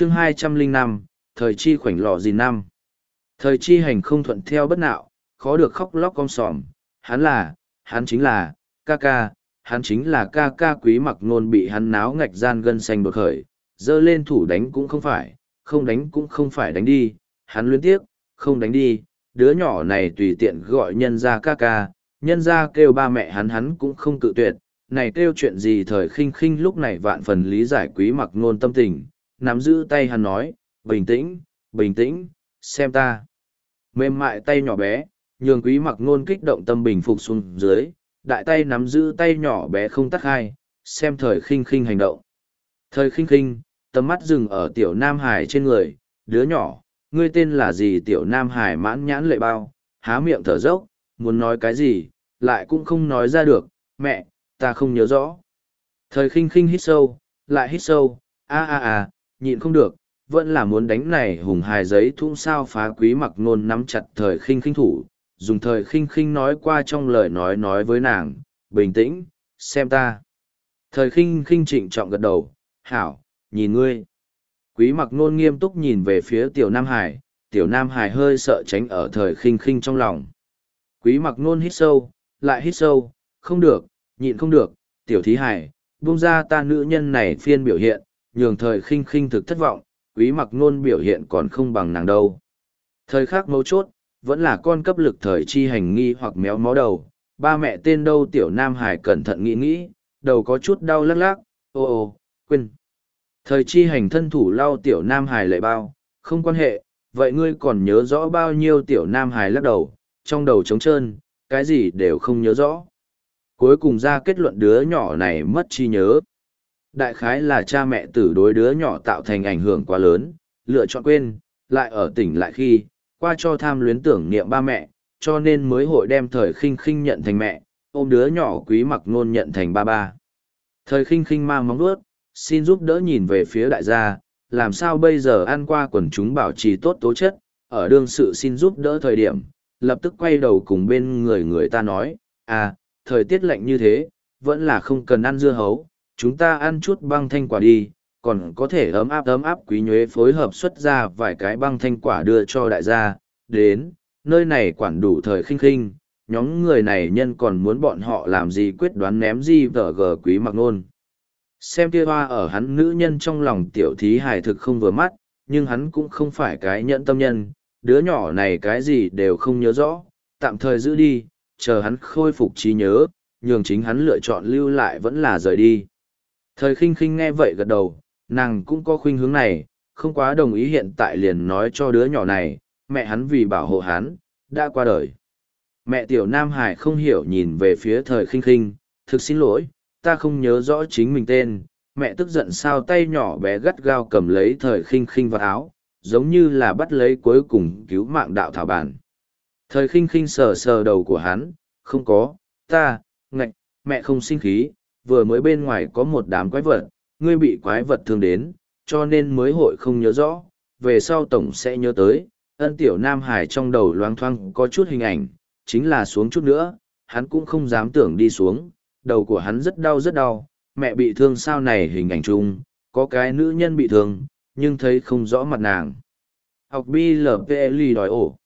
chương hai trăm linh năm, thời chi khoảnh lọ gì năm. Thời chi hành không thuận theo bất nạo, khó được khóc lóc con sòm. Hắn là, hắn chính là, ca ca, hắn chính là ca ca quý mặc nôn bị hắn náo ngạch gian gân xanh đột khởi. Dơ lên thủ đánh cũng không phải, không đánh cũng không phải đánh đi. Hắn luyến tiếc, không đánh đi. Đứa nhỏ này tùy tiện gọi nhân ra ca ca. Nhân ra kêu ba mẹ hắn hắn cũng không cự tuyệt. Này kêu chuyện gì thời khinh khinh lúc này vạn phần lý giải quý mặc nôn tâm tình nắm giữ tay hắn nói, bình tĩnh bình tĩnh, xem ta. Mềm mại tay nhỏ bé, nhường quý mặc nôn kích động tâm bình phục xuống dưới, đại tay nắm giữ tay nhỏ bé không tắt hai, xem thời khinh khinh hành động. Thời khinh khinh, tầm mắt dừng ở tiểu nam hải trên người, đứa nhỏ, ngươi tên là gì? Tiểu nam hải mãn nhãn lệ bao, há miệng thở dốc, muốn nói cái gì? Lại cũng không nói ra được, mẹ, ta không nhớ rõ. Thời khinh khinh hít sâu, lại hít sâu, a a a nhịn không được, vẫn là muốn đánh này hùng hài giấy thung sao phá quý mặc nôn nắm chặt thời khinh khinh thủ, dùng thời khinh khinh nói qua trong lời nói nói với nàng, bình tĩnh, xem ta. Thời khinh khinh trịnh trọng gật đầu, hảo, nhìn ngươi. Quý mặc nôn nghiêm túc nhìn về phía tiểu nam hải, tiểu nam hải hơi sợ tránh ở thời khinh khinh trong lòng. Quý mặc nôn hít sâu, lại hít sâu, không được, nhịn không được, tiểu thí hải, buông ra ta nữ nhân này phiên biểu hiện nhường thời khinh khinh thực thất vọng quý mặc nôn biểu hiện còn không bằng nàng đâu thời khắc mấu chốt vẫn là con cấp lực thời chi hành nghi hoặc méo mó đầu ba mẹ tên đâu tiểu nam hải cẩn thận nghĩ nghĩ đầu có chút đau lắc lắc ô ô quên Thời chi hành thân thủ lau tiểu nam hải lệ bao, không quan hệ, vậy ngươi còn nhớ rõ bao nhiêu tiểu nam hải lắc đầu, trong đầu trống trơn, cái gì đều không nhớ rõ. Cuối cùng ra kết luận đứa nhỏ này mất chi nhớ. Đại khái là cha mẹ tử đối đứa nhỏ tạo thành ảnh hưởng quá lớn, lựa chọn quên, lại ở tỉnh lại khi, qua cho tham luyến tưởng niệm ba mẹ, cho nên mới hội đem thời khinh khinh nhận thành mẹ, ôm đứa nhỏ quý mặc nôn nhận thành ba ba. Thời khinh khinh mang móng vuốt, xin giúp đỡ nhìn về phía đại gia, làm sao bây giờ ăn qua quần chúng bảo trì tốt tố chất, ở đương sự xin giúp đỡ thời điểm, lập tức quay đầu cùng bên người người ta nói, à, thời tiết lạnh như thế, vẫn là không cần ăn dưa hấu, chúng ta ăn chút băng thanh quả đi, còn có thể ấm áp ấm áp quý nhuế phối hợp xuất ra vài cái băng thanh quả đưa cho đại gia, đến, nơi này quản đủ thời khinh khinh, nhóm người này nhân còn muốn bọn họ làm gì quyết đoán ném gì vở gờ quý mặc nôn. Xem kia hoa ở hắn nữ nhân trong lòng tiểu thí hài thực không vừa mắt, nhưng hắn cũng không phải cái nhẫn tâm nhân, đứa nhỏ này cái gì đều không nhớ rõ, tạm thời giữ đi, chờ hắn khôi phục trí nhớ, nhường chính hắn lựa chọn lưu lại vẫn là rời đi. Thời khinh khinh nghe vậy gật đầu, nàng cũng có khuynh hướng này, không quá đồng ý hiện tại liền nói cho đứa nhỏ này, mẹ hắn vì bảo hộ hắn, đã qua đời. Mẹ tiểu Nam Hải không hiểu nhìn về phía thời khinh khinh, thực xin lỗi, ta không nhớ rõ chính mình tên mẹ tức giận sao tay nhỏ bé gắt gao cầm lấy thời khinh khinh vào áo giống như là bắt lấy cuối cùng cứu mạng đạo thảo bản thời khinh khinh sờ sờ đầu của hắn không có ta ngạch mẹ không sinh khí vừa mới bên ngoài có một đám quái vật ngươi bị quái vật thương đến cho nên mới hội không nhớ rõ về sau tổng sẽ nhớ tới ân tiểu nam hải trong đầu loáng thoáng có chút hình ảnh chính là xuống chút nữa hắn cũng không dám tưởng đi xuống đầu của hắn rất đau rất đau, mẹ bị thương sao này hình ảnh chung, có cái nữ nhân bị thương, nhưng thấy không rõ mặt nàng. Học BLPL đòi ổ.